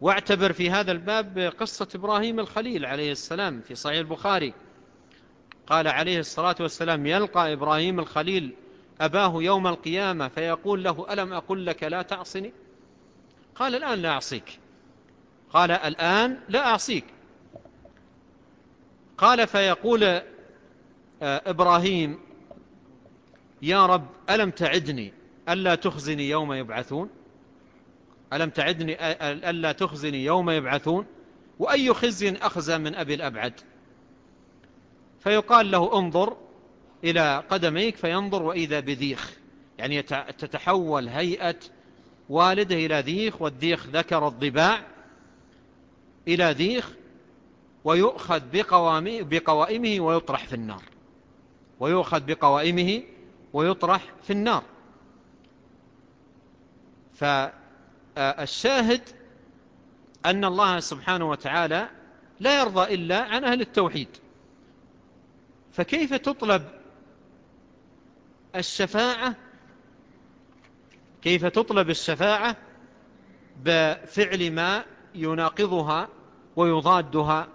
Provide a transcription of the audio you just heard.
واعتبر في هذا الباب قصة إبراهيم الخليل عليه السلام في صحيح البخاري. قال عليه الصلاة والسلام يلقى إبراهيم الخليل أباه يوم القيامة فيقول له ألم أقل لك لا تعصني؟ قال الآن لا أعصيك. قال الآن لا أعصيك. قال فيقول آه، إبراهيم يا رب ألم تعدني ألا تخزني يوم يبعثون؟ ألم تعدني ألا تخزني يوم يبعثون؟ وأي خزي أخزى من أبي الأبعد؟ فيقال له انظر إلى قدميك فينظر وإذا بذيخ. يعني تتحول هيئة والده إلى ذيخ والذيخ ذكر الضباع إلى ذيخ ويؤخذ بقوائمه ويطرح في النار. ويؤخذ بقوائمه ويطرح في النار. فالشاهد أن الله سبحانه وتعالى لا يرضى إلا عن أهل التوحيد. فكيف تطلب الشفاعة؟ كيف تطلب الشفاعة؟ بفعل ما يناقضها ويضادها